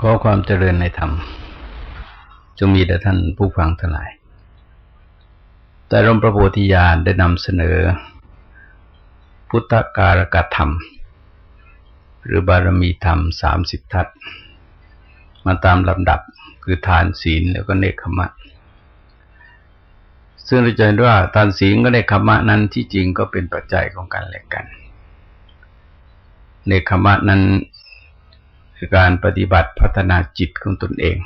ขอความเจริญในธรรมจงมีแด่ท่านผู้ฟังทั้งหลาย แต่รมพระโพธิญาณได้นำเสนอ พุทธการกธรรม หรือบารมีธรรมสามสิบทัศมาตามลำดับคือทานศีลแล้วก็เนคขมะ ซึ่งเราจะเห็นว่าทานศีลก็เนคขมะนั้นที่จริงก็เป็นปัจจัยของการแลกกัน เนคขมะนั้น คือการปฏิบัติพัฒนาจิตของตนเอง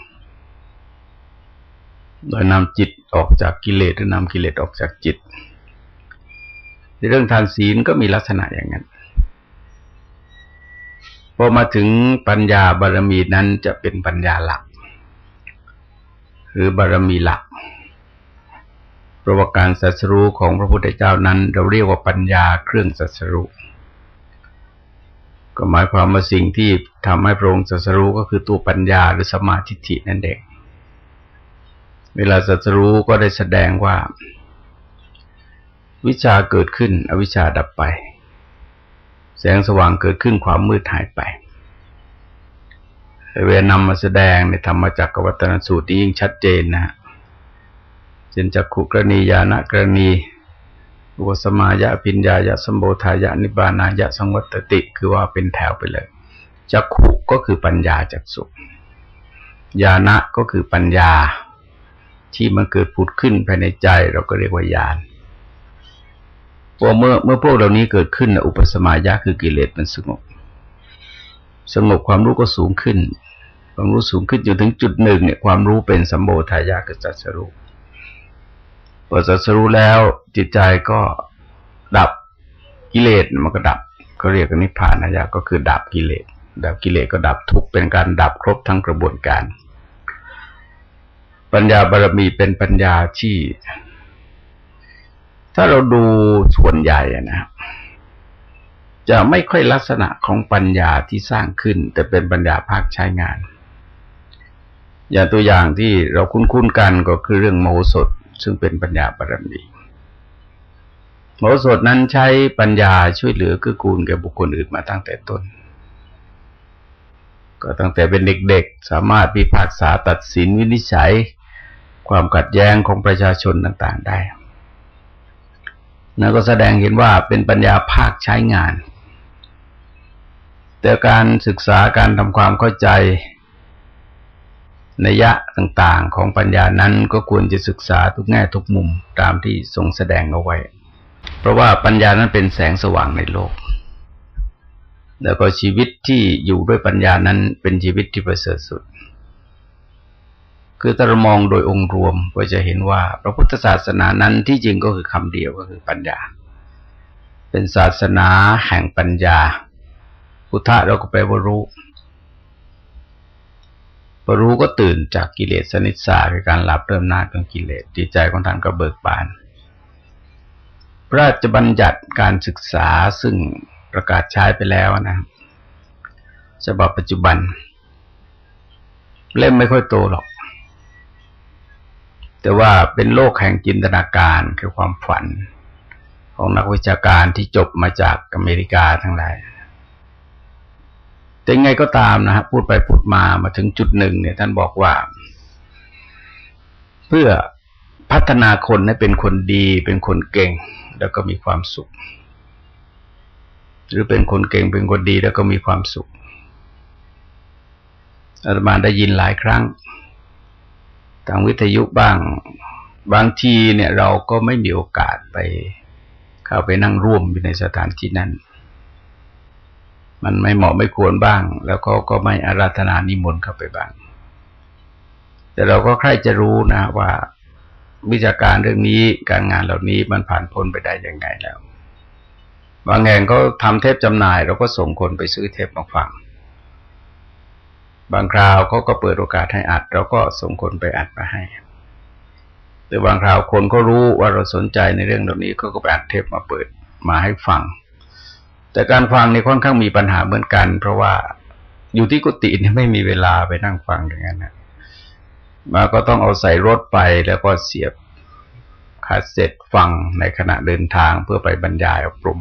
โดยนำจิตออกจากกิเลสหรือนำกิเลสออกจากจิต ในเรื่องทานศีลก็มีลักษณะอย่างนั้น พอมาถึงปัญญาบารมีนั้นจะเป็นปัญญาหลัก หรือบารมีหลักประวัติการสัสรู้ของพระพุทธเจ้านั้น เราเรียกว่าปัญญาเครื่องสัสรู้ ก็หมายความว่าสิ่งที่ทำให้พระองค์สัสรู้ก็คือตัวปัญญาหรือสมาธิินั่นเองเวลาสัสรู้ก็ได้แสดงว่า วิชาเกิดขึ้น อวิชชาดับไป แสงสว่างเกิดขึ้นความมืดหายไปเวนำมาแสดงในธรรมจักรวัตนสูตรยิ่งชัดเจนนะฮะเช่นจักขุกรณียานะกรณี อุปสมายะปิญญายะสัมโบธายะนิบานายะสังวัตติ คือว่าเป็นแถวไปเลยจักขุก็คือปัญญาจักสุญาณะก็คือปัญญา ที่มันเกิดผุดขึ้นภายในใจเราก็เรียกว่าญาณพอเมื่อเมื่อพวกเหล่านี้เกิดขึ้นอุปสมายะคือกิเลสมันสงบ สงบความรู้ก็สูงขึ้น ความรู้สูงขึ้นจนถึงจุดหนึ่งเนี่ยความรู้เป็นสัมโบธายะคือจัสรู้ พอสัสรู้แล้วจิตใจก็ดับกิเลสมันก็ดับก็เรียกนิพพานนะยะก็คือดับกิเลสดับกิเลสก็ดับทุกเป็นการดับครบทั้งกระบวนการ ปัญญาบารมีเป็นปัญญาที่ ถ้าเราดูส่วนใหญ่นะจะไม่ค่อยลักษณะของปัญญาที่สร้างขึ้น แต่เป็นปัญญาภาคใช้งาน อย่างตัวอย่างที่เราคุ้นๆกันก็คือเรื่องโมสด ซึ่งเป็นปัญญาบารมีโมสดนั้นใช้ปัญญาช่วยเหลือกือกูลแก่บุคคลอื่นมาตั้งแต่ต้น ก็ตั้งแต่เป็นเด็กๆ สามารถพิพากษาตัดสินวินิจฉัย ความขัดแย้งของประชาชนต่างๆได้นั่นก็แสดงเห็นว่าเป็นปัญญาภาคใช้งาน แต่การศึกษาการทำความเข้าใจ นัยะต่างๆของปัญญานั้นก็ควรจะศึกษาทุกแง่ทุกมุมตามที่ทรงแสดงเอาไว้ เพราะว่าปัญญานั้นเป็นแสงสว่างในโลก แล้วก็ชีวิตที่อยู่ด้วยปัญญานั้นเป็นชีวิตที่ประเสริฐสุด คือถ้ามองโดยองค์รวมก็จะเห็นว่า พระพุทธศาสนานั้นที่จริงก็คือคำเดียวก็คือปัญญา เป็นศาสนาแห่งปัญญา พุทธะเราก็แปลว่ารู้ อรู้ก็ตื่นจากกิเลสสนิสาคือการหลับเริ่มนาของกิเลสจิตใจของท่านก็เบิกบาน พระราชบัญญัติการศึกษาซึ่งประกาศใช้ไปแล้วนะฉบับปัจจุบัน เล่มไม่ค่อยโตหรอก แต่ว่าเป็นโลกแห่งจินตนาการคือความฝัน ของนักวิชาการที่จบมาจากอเมริกาทั้งหลาย แต่ไงก็ตามนะฮะพูดไปพูดมามาถึงจุดหนึ่งเนี่ย ท่านบอกว่า เพื่อพัฒนาคนให้เป็นคนดี เป็นคนเก่ง แล้วก็มีความสุข หรือเป็นคนเก่งเป็นคนดีแล้วก็มีความสุขอาตมาได้ยินหลายครั้งทางวิทยุบ้าง บางทีเนี่ยเราก็ไม่มีโอกาสไป เข้าไปนั่งร่วมอยู่ในสถานที่นั้น มันไม่เหมาะไม่ควรบ้าง แล้วเขาก็ไม่อาราธนานิมนต์เข้าไปบ้าง แต่เราก็ใครจะรู้นะว่าวิชาการเรื่องนี้การงานเหล่านี้มันผ่านพ้นไปได้ยังไงแล้วบางแห่งก็ทำเทปจำหน่าย เราก็ส่งคนไปซื้อเทปมาฟัง บางคราวเขาก็เปิดโอกาสให้อัด เราก็ส่งคนไปอัดมาให้แต่บางคราวคนก็รู้ว่าเราสนใจในเรื่องเหล่านี้เขาก็ไปอัดเทปมาเปิดมาให้ฟัง แต่การฟังนี่ค่อนข้างมีปัญหาเหมือนกัน เพราะว่าอยู่ที่กุฏินี่ไม่มีเวลาไปนั่งฟังอย่างนั้นนะมาก็ต้องเอาใส่รถไปแล้วก็เสียบคาเซ็ตฟังในขณะเดินทางเพื่อไปบรรยายอบรม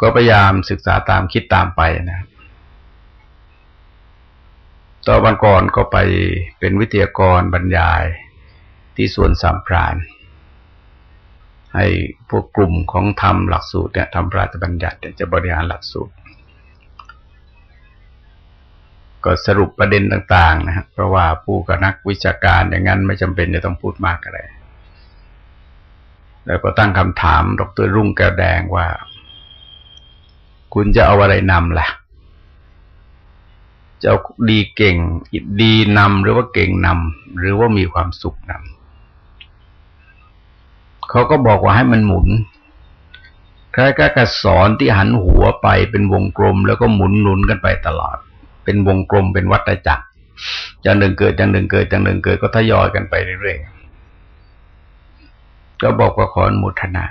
ก็พยายามศึกษาตามคิดตามไปนะต่อวันก่อนก็ไปเป็นวิทยากรบรรยายที่สวนสามพราน ให้พวกกลุ่มของทำหลักสูตรเนี่ยทำราชบัญญัติจะบริหารหลักสูตร ก็สรุปประเด็นต่าง ๆ นะครับเพราะว่าผู้กับนักวิชาการอย่างนั้นไม่จำเป็นจะต้องพูดมากอะไร แล้วก็ตั้งคำถาม ดรรุ่งแก้วแดงว่า คุณจะเอาอะไรนำล่ะ จะดีเก่งดีนำหรือว่าเก่งนำหรือว่ามีความสุขนำ เขาก็บอกว่าให้มันหมุนคล้ายๆกับสอนที่หันหัวไปเป็นวงกลม แล้วก็หมุนหนุนกันไปตลอด เป็นวงกลมเป็นวัฏจักรจังหนึ่งเกิดจังหนึ่งเกิดจังหนึ่งเกิดก็ทยอยกันไปเรื่อยๆก็บอกว่าขออนุทนา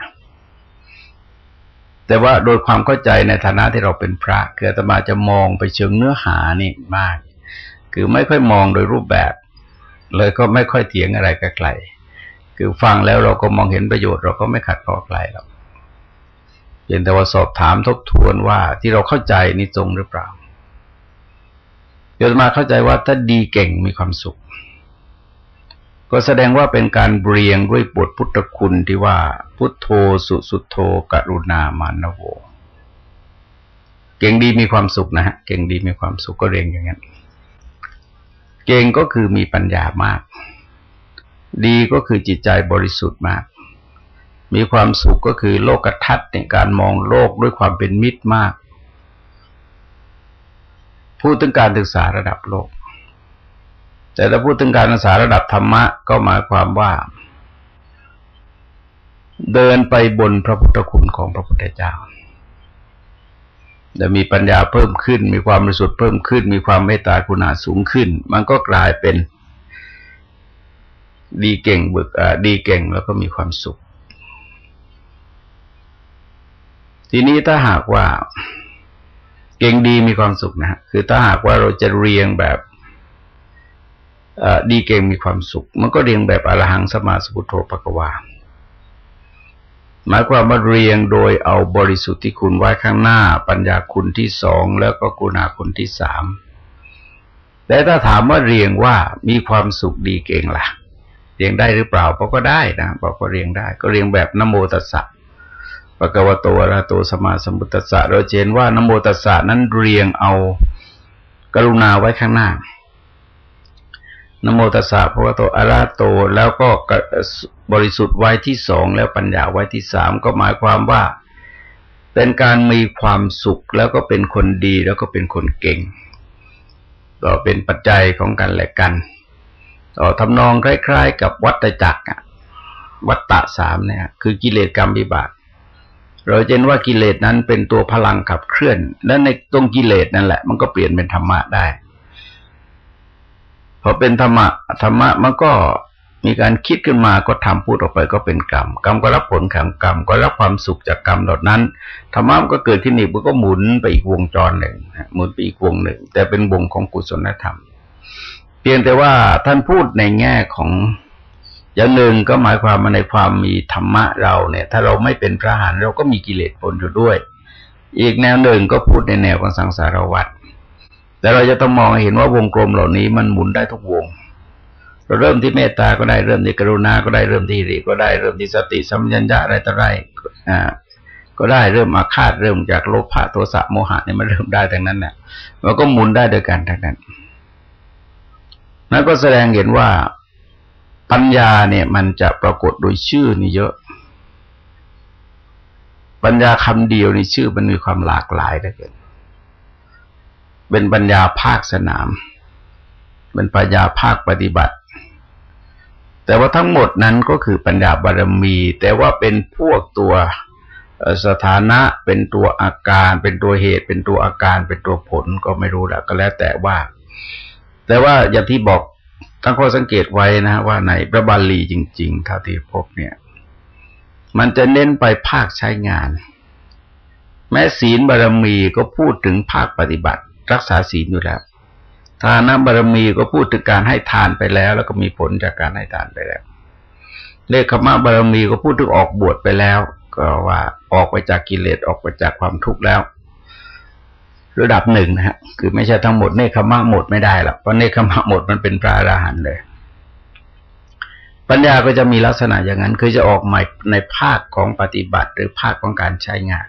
แต่ว่าโดยความเข้าใจในฐานะที่เราเป็นพระคืออาตมาจะมองไปเชิงเนื้อหานี่มาก คือไม่ค่อยมองโดยรูปแบบ เลยก็ไม่ค่อยเถียงอะไรกับใคร คือฟังแล้วเราก็มองเห็นประโยชน์เราก็ไม่ขัดข้อใครหรอกเพียงแต่ว่าสอบถามทบทวนว่าที่เราเข้าใจนี่ตรงหรือเปล่าเดี๋ยวมาเข้าใจว่าถ้าดีเก่งมีความสุข ก็แสดงว่าเป็นการเรียงด้วยบทพุทธคุณที่ว่า พุทโธสุสุโธกรุณามานโว เก่งดีมีความสุขนะฮะเก่งดีมีความสุขก็เรียงอย่างนั้น เก่งก็คือมีปัญญามาก ดีก็คือจิตใจบริสุทธิ์มาก มีความสุขก็คือโลกทัศน์ในการมองโลกด้วยความเป็นมิตรมาก พูดถึงการศึกษาระดับโลก แต่ถ้าพูดถึงการศึกษาระดับธรรมะก็หมายความว่า เดินไปบนพระพุทธคุณของพระพุทธเจ้าจะมีปัญญาเพิ่มขึ้น มีความบริสุทธิ์เพิ่มขึ้น มีความเมตตากรุณาสูงขึ้น มันก็กลายเป็น ดีเก่งบึกดีเก่งแล้วก็มีความสุข ทีนี้ถ้าหากว่า เก่งดีมีความสุขนะคือถ้าหากว่าเราจะเรียงแบบดีเก่งมีความสุข มันก็เรียงแบบอรหังสมาสพุทโธปกวาหมายความว่าเรียงโดยเอาบริสุทธิ์ที่คุณไว้ข้างหน้า ปัญญาคุณที่สองแล้วก็กุณาคุณที่สามแต่ถ้าถามว่าเรียงว่ามีความสุขดีเก่งละ่ะ เรียงได้หรือเปล่าเพราก็ได้นะบอกก็เรียงได้ ก็เรียงแบบนโมตัสสะปะกวโตระโตสมาสมุตตัสสะเราเห็นว่านโมตัสสะนั้นเรียงเอากรุณาไว้ข้างหน้านโมตัสสะพระวโตอะระโตแล้วก็บริสุทธิ์ไว้ที่สองแล้วปัญญาไว้ที่สามก็หมายความว่า เป็นการมีความสุขแล้วก็เป็นคนดีแล้วก็เป็นคนเก่ง ก็เป็นปัจจัยของกันและกัน ต่อทำนองคล้ายๆ กับวัตจักรวัตตะสามเนี่ย คือกิเลสกรรมบิบากเราเห็นว่ากิเลสนั้นเป็นตัวพลังขับเคลื่อน และในตรงกิเลสนั่นแหละ มันก็เปลี่ยนเป็นธรรมะได้ พอเป็นธรรมะธรรมะมันก็มีการคิดขึ้นมาก็ทำพูดออกไปก็เป็นกรรม กรรมก็รับผลของกรรม ก็รับความสุขจากกรรมเหล่านั้นธรรมะมันก็เกิดขึ้นอีกมันก็หมุนไปอีกวงจรหนึ่งหมุนไปอีกวงหนึ่ง แต่เป็นวงของกุศลธรรม พียงแต่ว่าท่านพูดในแง่ของอย่างหนึ่งก็หมายความมาในความมีธรรมะเราเนี่ย ถ้าเราไม่เป็นพระหันเราก็มีกิเลสปนอยู่ด้วย อีกแนวหนึ่งก็พูดในแนวของสังสารวัฏแต่เราจะต้องมองเห็นว่าวงกลมเหล่านี้มันหมุนได้ทุกวง เราเริ่มที่เมตตาก็ได้เริ่มที่กรุณาก็ได้เริ่มที่รีก็ได้เริ่มที่สติสัมยัญญะอะไรต่ออะไรอ่าก็ได้เริ่มมาคาดเริ่มจากโลภะโทสะโมหะเนี่ยมันเริ่มได้ทั้งนั้นเนี่ยมันก็หมุนได้โดยกันทั้งนั้น นั่นก็แสดงเห็นว่าปัญญาเนี่ย มันจะปรากฏโดยชื่อนี่เยอะ ปัญญาคำเดียวในชื่อมันมีความหลากหลายเหลือเกินเป็นปัญญาภาคสนาม เป็นปัญญาภาคปฏิบัติ แต่ว่าทั้งหมดนั้นก็คือปัญญาบารมี แต่ว่าเป็นพวกตัวสถานะเป็นตัวอาการ เป็นตัวเหตุ เป็นตัวอาการ เป็นตัวผลก็ไม่รู้ละก็แล้วแต่ว่า แต่ว่าอย่างที่บอกตั้งข้อสังเกตไว้นะ ว่าในพระบาลีจริงๆเท่าที่พบเนี่ย มันจะเน้นไปภาคใช้งาน แม้ศีลบารมีก็พูดถึงภาคปฏิบัติ รักษาศีลอยู่แล้ว ทานบารมีก็พูดถึงการให้ทานไปแล้ว แล้วก็มีผลจากการให้ทานไปแล้วเลขมาบารมีก็พูดถึงออกบวชไปแล้ว ก็ว่าออกไปจากกิเลสออกไปจากความทุกข์แล้ว ระดับหนึ่งนะฮะคือไม่ใช่ทั้งหมดเนคขมะหมดไม่ได้หรอกเพราะเนคขมะหมดมันเป็นพระอราหันต์เลย ปัญญาก็จะมีลักษณะอย่างนั้น คือจะออกมาในภาคของปฏิบัติ หรือภาคของการใช้งาน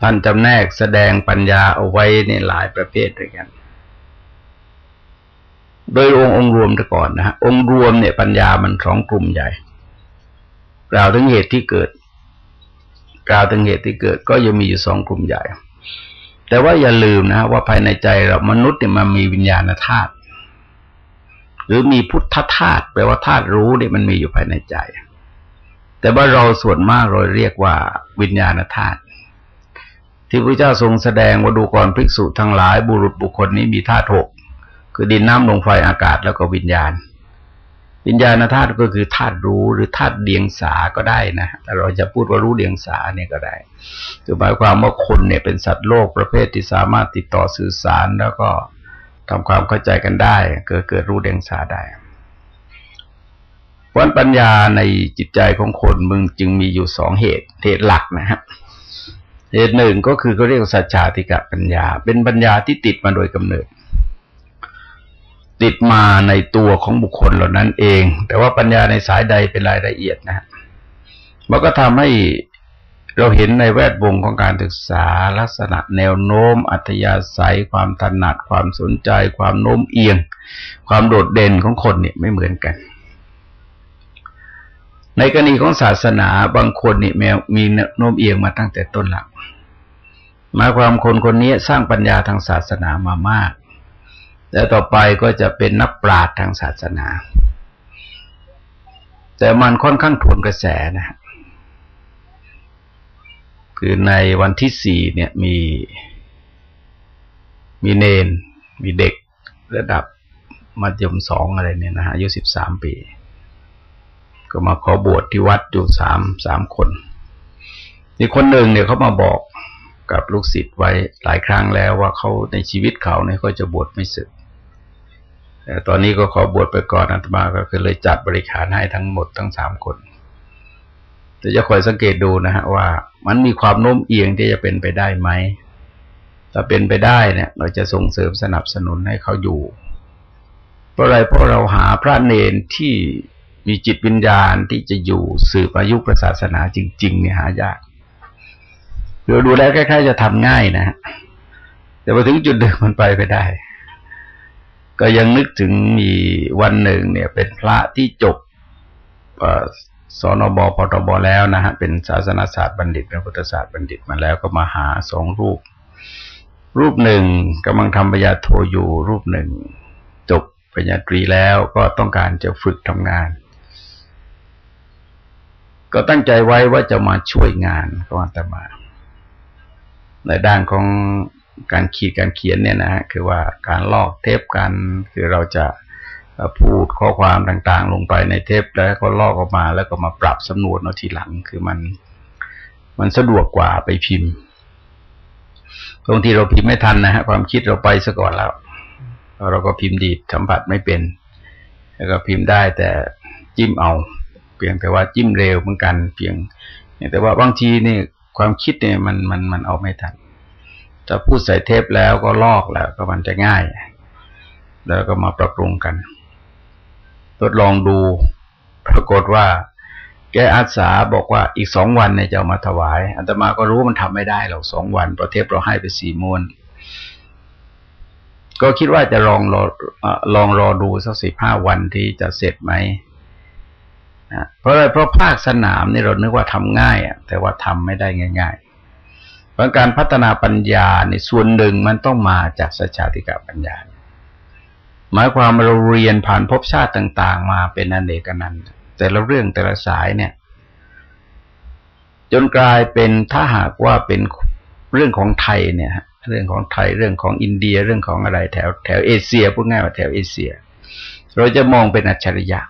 ท่านจำแนกแสดงปัญญาเอาไว้ในหลายประเภทด้วยกัน โดยองค์องรวมแต่ก่อนนะฮะองค์รวมเนี่ยปัญญามันสองกลุ่มใหญ่กล่าวถึงเหตุที่เกิด กล่าวถึงเหตุที่เกิดก็ยังมีอยู่สองกลุ่มใหญ่ แต่ว่าอย่าลืมนะว่าภายในใจเรามนุษย์เนี่ยมันมีวิญญาณธาตุหรือมีพุทธธาตุแปลว่าธาตุรู้เนี่ยมันมีอยู่ภายในใจ แต่ว่าเราส่วนมากเราเรียกว่าวิญญาณธาตุที่พระเจ้าทรงแสดงว่าดูก่อนภิกษุทั้งหลายบุรุษบุคคลนี้มีธาตุหกคือดินน้ำลมไฟอากาศแล้วก็วิญญาณ วิญญาณธาตุก็คือธาตุรู้หรือธาตุเดียงสาก็ได้นะแต่เราจะพูดว่ารู้เดียงสาเนี่ยก็ได้คือหมายความว่าคนเนี่ยเป็นสัตว์โลกประเภทที่สามารถติดต่อสื่อสารแล้วก็ทำความเข้าใจกันได้ เกิดเกิดรู้เดียงสาได้วันปัญญาในจิตใจของคนมึงจึงมีอยู่สองเหตุเหตุหลักนะครับเหตุหนึ่งก็คือเขาเรียกสัจจาติกะปัญญา เป็นปัญญาที่ติดมาโดยกำเนิด ติดมาในตัวของบุคคลเหล่านั้นเอง แต่ว่าปัญญาในสายใดเป็นรายละเอียดนะมันก็ทำให้เราเห็นในแวดวงของการศึกษาลักษณะแนวโน้ม อัธยาศัย ความถนัด ความสนใจ ความโน้มเอียง ความโดดเด่นของคนเนี่ยไม่เหมือนกัน ในกรณีของศาสนาบางคนนี่แมวมีโน้มเอียงมาตั้งแต่ต้นหลักหมายความคนคนนี้สร้างปัญญาทางศาสนามามาก แล้วต่อไปก็จะเป็นนักปราชญ์ทางศาสนา แต่มันค่อนข้างทวนกระแสนะคือในวันที่สี่เนี่ยมีมีเนน มีเด็กระดับมัธยมสองอะไรเนี่ยนะฮะอายุสิบสามปี ก็มาขอบวชที่วัดอยู่สามสามคนอีคนหนึ่งเนี่ยเขามาบอกกับลูกศิษย์ไว้หลายครั้งแล้วว่าเขาในชีวิตเขาเนี่ยเขาจะบวชไม่สึก แต่ตอนนี้ก็ขอบวชไปก่อนอาตมาก็คือเลยจัดบริการให้ทั้งหมดทั้งสามคนแต่จะคอยสังเกตดูนะฮะว่า มันมีความโน้มเอียงที่จะเป็นไปได้ไหมถ้าเป็นไปได้เนี่ย เราจะส่งเสริมสนับสนุนให้เขาอยู่ เพราะอะไรเพราะเราหาพระเนนที่มีจิตวิญญาณที่จะอยู่สืบอายุพระศาสนาจริง ๆ เนี่ยหายากเราดูแล้วคล้ายๆจะทำง่ายนะแต่พอถึงจุดเดิมมันไปไปได้ ก็ยังนึกถึงมีวันหนึ่งเนี่ย เป็นพระที่จบสอนอบปตบแล้วนะฮะเป็นศาสนาศาสตร์บัณฑิตพระพุทธศาสตร์บัณฑิตมาแล้วก็มาหาสองรูป รูปหนึ่งกำลังทำปริญญาโทอยู่ รูปหนึ่ง จบปริญญาตรีแล้วก็ต้องการจะฝึกทำงาน ก็ตั้งใจไว้ว่าจะมาช่วยงานก็อาตมาในด้านของ การขีดการเขียนเนี่ยนะฮะคือว่าการลอกเทปกันคือเราจะพูดข้อความต่างๆ ลงไปในเทปแล้วก็ลอกออกมาแล้วก็มาปรับสำนวนเอาทีหลังคือมัน มันสะดวกกว่าไปพิมพ์บางทีเราพิมพ์ไม่ทันนะฮะความคิดเราไปซะก่อนแล้ว เราก็พิมพ์ดีดสัมผัสไม่เป็น แล้วก็พิมพ์ได้แต่จิ้มเอา เพียงแต่ว่าจิ้มเร็วเหมือนกัน เพียงแต่ว่าบางทีนี่ความคิดเนี่ยมันมันมันเอาไม่ทัน จะพูดใส่เทปแล้วก็ลอกแล้วก็มันจะง่าย แล้วก็มาปรับปรุงกันทดลองดูปรากฏว่า แกอาสาบอกว่าอีกสองวันเนี่ยจะามาถวายอัตมาก็รู้มันทำไม่ได้หรอกสองวันเพระเทปเราให้ไปสี่ม้วน ก็คิดว่าจะลองรอลองรอดูสักสิบห้าวันที่จะเสร็จไหมเพราะอะไรเพราะภาคสนามนี่เรานึกว่าทำง่ายอะแต่ว่าทำไม่ได้ง่าย ๆ ราะการพัฒนาปัญญาในส่วนหนึ่งมันต้องมาจากสัจจติกาปัญญา หมายความเราเรียนผ่านภพชาติต่าง ๆ มาเป็นนันเอกนั้นแต่ละเรื่องแต่ละสายเนี่ย จนกลายเป็นถ้าหากว่าเป็นเรื่องของไทยเนี่ยเรื่องของไทยเรื่องของอินเดียเรื่องของอะไรแถวแถวเอเชียพูดง่ายว่าแถวเอเชีย เราจะมองเป็นอัจฉริยะ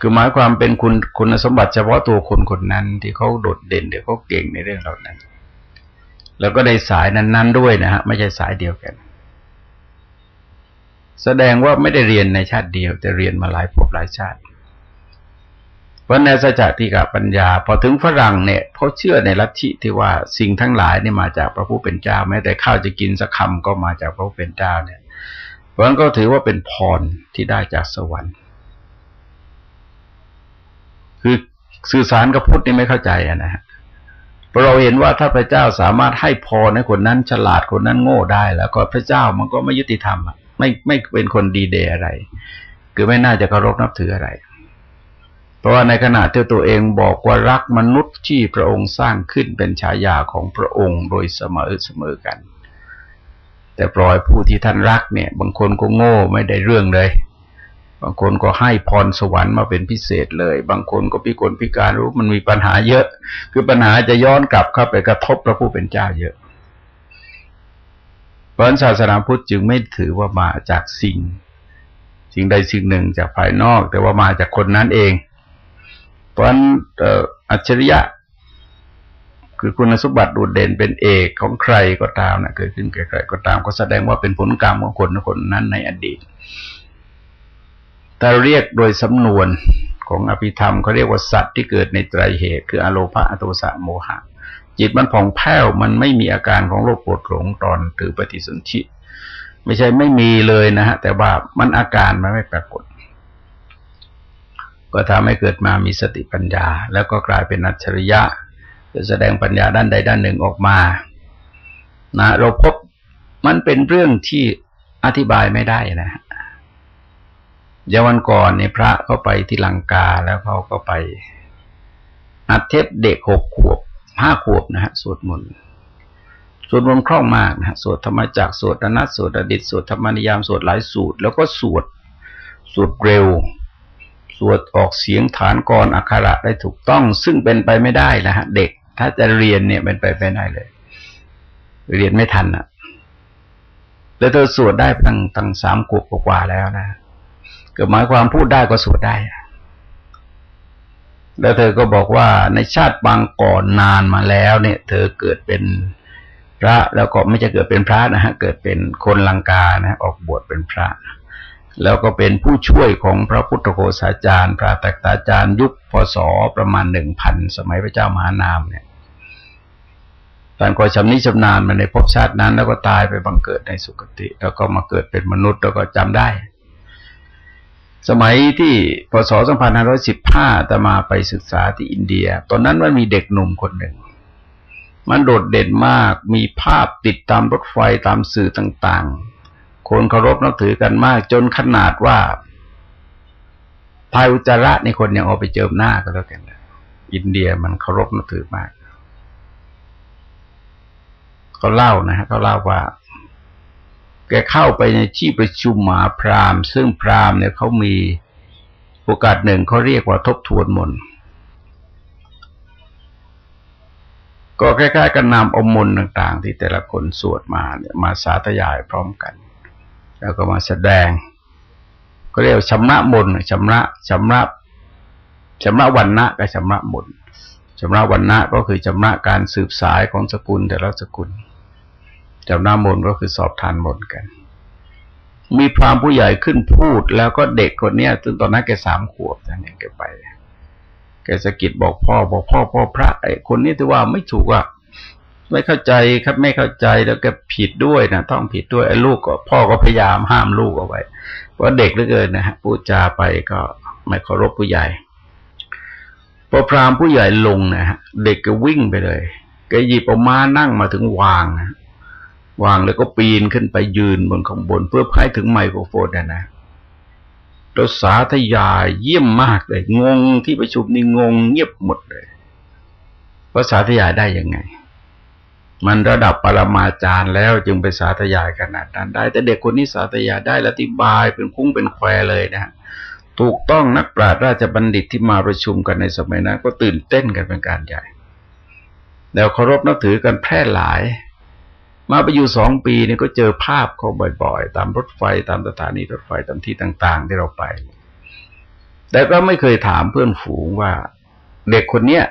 คือหมายความเป็นคุณคุณสมบัติเฉพาะตัวคนคนนั้นที่เขาโดดเด่นเดี๋ยวเขาเก่งในเรื่องเหล่านั้น แล้วก็ในสายนั้น ๆ ด้วยนะฮะไม่ใช่สายเดียวกัน แสดงว่าไม่ได้เรียนในชาติเดียว แต่เรียนมาหลายภพหลายชาติ เพราะในสัจจติกับปัญญา พอถึงฝรั่งเนี่ยเขาเชื่อในลัทธิที่ว่าสิ่งทั้งหลายนี่มาจากพระผู้เป็นเจ้า แม้แต่ข้าวจะกินสักคำก็มาจากพระผู้เป็นเจ้าเนี่ยเพราะนั้นก็ถือว่าเป็นพรที่ได้จากสวรรค์ คือสื่อสารกับพุทธนี่ไม่เข้าใจนะฮะ เพราะเราเห็นว่าถ้าพระเจ้าสามารถให้พรให้คนนั้นฉลาดคนนั้นโง่ได้แล้วก็พระเจ้ามันก็ไม่ยุติธรรมอะไม่ไม่เป็นคนดีเดย์อะไร คือไม่น่าจะเคารพนับถืออะไร เพราะว่าในขณะที่ตัวเองบอกว่ารักมนุษย์ที่พระองค์สร้างขึ้นเป็นฉายาของพระองค์โดยเสมอเสมอกัน แต่ปล่อยผู้ที่ท่านรักเนี่ย บางคนก็โง่ไม่ได้เรื่องเลย บางคนก็ให้พรสวรรค์มาเป็นพิเศษเลย บางคนก็พิกลพิการรู้มันมีปัญหาเยอะ คือปัญหาจะย้อนกลับเข้าไปกระทบพระผู้เป็นเจ้าเยอะเพราะศาสนาพุทธจึงไม่ถือว่ามาจากสิ่ง สิ่งใดสิ่งหนึ่งจากภายนอก แต่ว่ามาจากคนนั้นเอง เพราะนั้นอัจฉริยะ คือคุณสมบัติโดดเด่นเป็นเอกของใครก็ตามนะเกิดขึ้นแก่ใครก็ตาม ก็แสดงว่าเป็นผลกรรมของคนคนนั้นในอดีต แต่เรียกโดยสำนวนของอภิธรรมเขาเรียกว่าสัตว์ที่เกิดในไตรเหตุ คืออโลภะอโทสะโมหะ จิตมันผ่องแผ้วมันไม่มีอาการของโรคปวดหลงตอนถือปฏิสนธิไม่ใช่ไม่มีเลยนะฮะ แต่ว่ามันอาการมันไม่ปรากฏ ก็ทำให้เกิดมามีสติปัญญา แล้วก็กลายเป็นอัจฉริยะจะแสดงปัญญาด้านใดด้านหนึ่งออกมานะเราพบมันเป็นเรื่องที่อธิบายไม่ได้นะ ยาวันก่อนนี่พระเขาไปที่ลังกาแล้วเขาก็ไปอัดเทปเด็กหกขวบห้าขวบนะฮะสวดมนต์สวดมนต์คล่องมากนะฮะสวดธรรมจักสวดอนัตสวดอดิตสวดธรรมนิยามสวดหลายสูตร แล้วก็สวดสวดเร็ว สวดออกเสียงฐานกรอักขระได้ถูกต้อง ซึ่งเป็นไปไม่ได้นะฮะเด็ก ถ้าจะเรียนเนี่ยเป็นไปไม่ได้เลย เรียนไม่ทันอะแล้วเธอสวดได้ตั้งตั้งสามขวบกว่าแล้วนะ ก็หมายความพูดได้ก็สวดได้ แล้วเธอก็บอกว่าในชาติบางก่อนนานมาแล้ว เนี่ย เธอเกิดเป็นพระแล้วก็ไม่จะเกิดเป็นพระนะฮะ เกิดเป็นคนลังกานะ ออกบวชเป็นพระ แล้วก็เป็นผู้ช่วยของพระพุทธโฆษาจารย์ พระตักตาจารย์ยุคพศประมาณหนึ่งพันสมัยพระเจ้ามหานามเนี่ยท่านก็ชำนิชำนาญมาในภพชาตินั้น แล้วก็ตายไปบังเกิดในสุคติ แล้วก็มาเกิดเป็นมนุษย์แล้วก็จำได้ สมัยที่พศ2515แตมาไปศึกษาที่อินเดีย ตอนนั้นมันมีเด็กหนุ่มคนหนึ่ง มันโดดเด่นมาก มีภาพติดตามรถไฟตามสื่อต่างๆ คนเคารพนับถือกันมาก จนขนาดว่าภายอุจจาระในคนยังเอาไปเจิมหน้าก็แล้วกันอินเดียมันเคารพนับถือมาก เขาเล่านะฮะเขาเล่าว่า แกเข้าไปในที่ประชุมหมาพราหมณ์ซึ่งพราหมณ์เนี่ยเขามีโอกาสหนึ่งเขาเรียกว่าทบทวนมนก็ใกล้ๆกันนำอมมนต่าง ๆ ที่แต่ละคนสวดมาเนี่ยมาสาธยายพร้อมกัน แล้วก็มาแสดง ก็เรียกชำระมนชำระชำระชำระวันณะกับชำระมนชำระวันณะก็คือชำระการสืบสายของสกุลแต่ละสกุล ชำระมนก็คือสอบทานมนกัน มีพรามผู้ใหญ่ขึ้นพูด แล้วก็เด็กคนเนี้ยจนตอนนั้นแกสามขวบท่านเองแกไปแกสะกิดบอกพ่อบอกพ่อพ่อพระไอ้คนนี้ถือว่าไม่ถูกอะไม่เข้าใจครับไม่เข้าใจแล้วก็ผิดด้วยนะต้องผิดด้วยไอ้ลูกก็พ่อก็พยายามห้ามลูกเอาไว้เพราะเด็กเหลือเกินนะฮะพูดจาไปก็ไม่เคารพผู้ใหญ่พอพรามผู้ใหญ่ลงนะฮะเด็กก็วิ่งไปเลยแกหยิบออกมานั่งมาถึงวางนะ วางแล้วก็ปีนขึ้นไปยืนบนข้างบน เพื่อให้ถึงไมโครโฟนนะนะเราสาธยายเยี่ยมมากเลย งงที่ประชุมนี่งงเงียบหมดเลยภาษาทยายได้ยังไง มันระดับปรมาจารย์แล้วจึงไปสาธยายขนาดนั้นได้ แต่เด็กคนนี้สาธยายได้ละอธิบายเป็นคุ้งเป็นแควเลยนะ ถูกต้องนักปราชญ์ราชบัณฑิตที่มาประชุมกันในสมัยนั้น ก็ตื่นเต้นกันเป็นการใหญ่ แล้วเคารพนับถือกันแพร่หลาย มาไปอยู่สองปีเนี่ยก็เจอภาพเขาบ่อยๆ ตามรถไฟตามสถานีรถไฟตามที่ต่าง ๆ ที่เราไป แต่ก็ไม่เคยถามเพื่อนฝูงว่า เด็กคนเนี้ย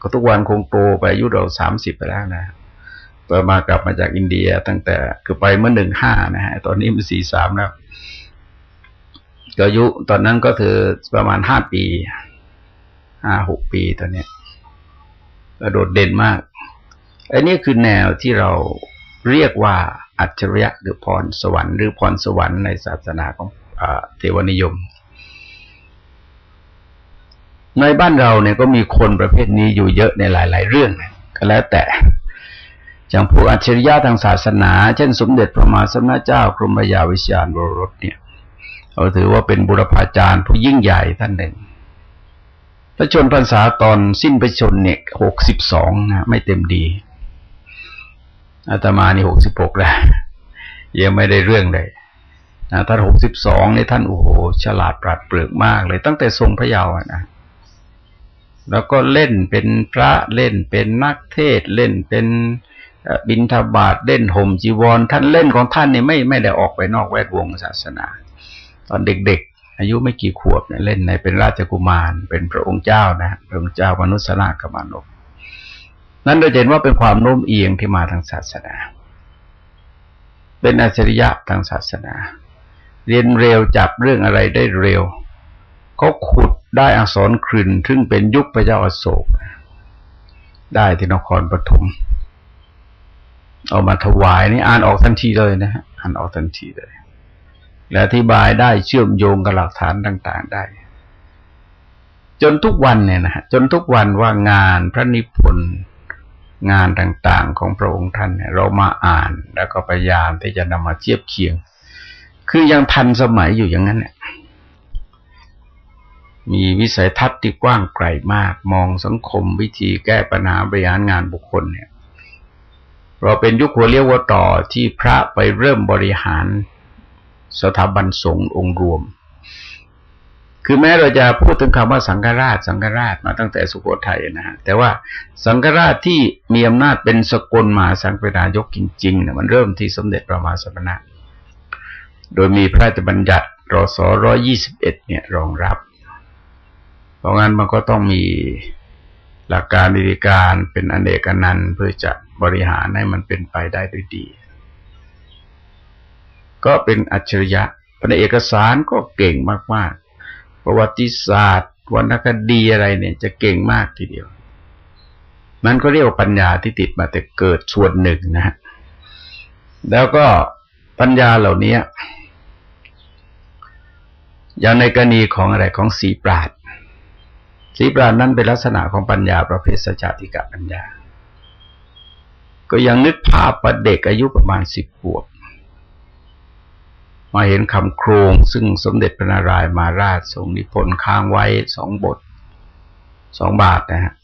ก็ทุกวันคงโตไปอายุเราสามสิบไปแล้วนะต่อมากลับมาจากอินเดียตั้งแต่คือไปเมื่อหนึ่งห้านะฮะตอนนี้มันสี่สามแล้วก็อายุตอนนั้นก็ถือประมาณห้าปีห้าหกปีตอนเนี้ยกระโดดเด่นมาก อันนี้คือแนวที่เรา เรียกว่าอัจฉริยะหรือพรสวรรค์หรือพรสวรรค์ในศาสนาของเทวนิยม ในบ้านเราเนี่ยก็มีคนประเภทนี้อยู่เยอะในหลาย ๆ เรื่องก็แล้วแต่อย่างผู้อัจฉริยะทางศาสนา เช่น สมเด็จพระมหาสมณเจ้ากรมพยาวิชาญบรสเนี่ยเราถือว่าเป็นบุรพาจารย์ผู้ยิ่งใหญ่ท่านหนึ่งพระชนพรรษาตอนสิ้นพระชนเนี่ยหกสิบสองนะไม่เต็มดี อาตมานี่หกสิบหกแล้วยังไม่ได้เรื่องเลยนะท่านหกสิบสองในท่านโอ้โหฉลาดปราดเปลือกมากเลย ตั้งแต่ทรงพระเยาว์นะแล้วก็เล่นเป็นพระเล่นเป็นนักเทศเล่นเป็นบินทบาทเล่นห่มจีวร ท่านเล่นของท่านเนี่ยไม่ไม่ได้ออกไปนอกแวดวงศาสนา ตอนเด็กๆ อายุไม่กี่ขวบเนี่ยเล่นในเป็นราชกุมาร เป็นพระองค์เจ้านะพระองค์เจ้ามนุษย์นากมานก นั้นเราเห็นว่าเป็นความโน้มเอียงที่มาทางศาสนา เป็นอัจฉริยะทางศาสนา เรียนเร็วจับเรื่องอะไรได้เร็วเขาขุดได้อักษรครึนซึ่งเป็นยุคพระเจ้าอโศก ได้ที่นครปฐมเอามาถวายนี่อ่านออกทันทีเลยนะฮะอ่านออกทันทีเลย และอธิบายได้เชื่อมโยงกับหลักฐานต่าง ๆ ได้ จนทุกวันเนี่ยนะฮะจนทุกวันว่างานพระนิพนธ์ งานต่างๆของพระองค์ท่านเนี่ยเรามาอ่านแล้วก็พยายามที่จะนำมาเทียบเคียง คือยังทันสมัยอยู่อย่างนั้นเนี่ยมีวิสัยทัศน์ที่กว้างไกลมาก มองสังคมวิธีแก้ปัญหาบริหารงานบุคคลเนี่ย เราเป็นยุคหัวเลี้ยววัวต่อที่พระไปเริ่มบริหารสถาบันสงฆ์องค์รวม คือแม้เราจะพูดถึงคำว่าสังฆราช สังฆราชมาตั้งแต่สุโขทัยนะฮะแต่ว่าสังฆราชที่มีอำนาจเป็นสกลมาสังฆรายกจริงๆเนี่ยมันเริ่มที่สมเด็จพระมหาสมณะ โดยมีพระราชบัญญัติรศร้อยี่สิบเอ็ดเนี่ยรองรับ เพราะงั้นมันก็ต้องมีหลักการวิการเป็นอนเนกนันเพื่อจะบริหารให้มันเป็นไปได้ด้วยดี ก็เป็นอัจฉริยะในเอกสารก็เก่งมากๆ ประวัติศาสตร์วรรณคดีอะไรเนี่ย จะเก่งมากทีเดียว มันก็เรียกว่าปัญญาที่ติดมาแต่เกิดส่วนหนึ่งนะฮะแล้วก็ปัญญาเหล่านี้อย่างในกรณีของอะไรของสีปราดสีปราดนั้นเป็นลักษณะของปัญญาประเภทสัจติกะปัญญา ก็ยังนึกภาพประเด็กอายุประมาณสิบขวบ มาเห็นคำโครงซึ่งสมเด็จพระนารายมาราชทรงนิพนธ์ค้างไว้สองบทสองบาทนะฮะ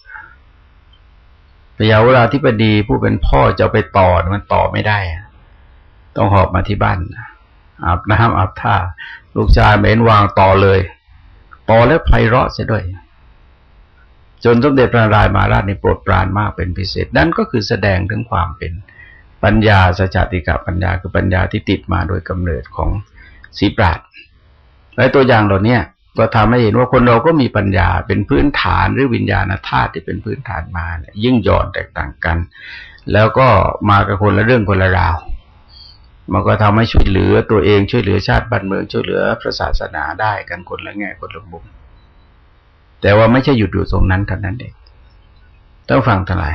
พยาวราธิบดีผู้เป็นพ่อจะไปต่อมันต่อไม่ได้ ต้องหอบมาที่บ้านอาบน้ำอาบท่า ลูกชายเม้นวางต่อเลย ต่อแล้วไพเราะเสียด้วย จนสมเด็จพระนารายมาราชในโปรดปรานมากเป็นพิเศษ นั่นก็คือแสดงถึงความเป็น ปัญญาสัจติกะปัญญาคือปัญญาที่ติดมาโดยกำเนิดของสีปราดและตัวอย่างเหล่านี้ก็ทำให้เห็นว่าคนเราก็มีปัญญาเป็นพื้นฐานหรือวิญญาณธาตุที่เป็นพื้นฐานมาเนี่ยยิ่งหย่อนแตกต่างกัน แล้วก็มากับคนละเรื่องคนละราว มันก็ทำให้ช่วยเหลือตัวเองช่วยเหลือชาติบ้านเมืองช่วยเหลือพระศาสนาได้กันคนละแง่คนละมุมแต่ว่าไม่ใช่หยุดอยู่ตรงนั้นเท่านั้นเองต้องฟังทั้งหลาย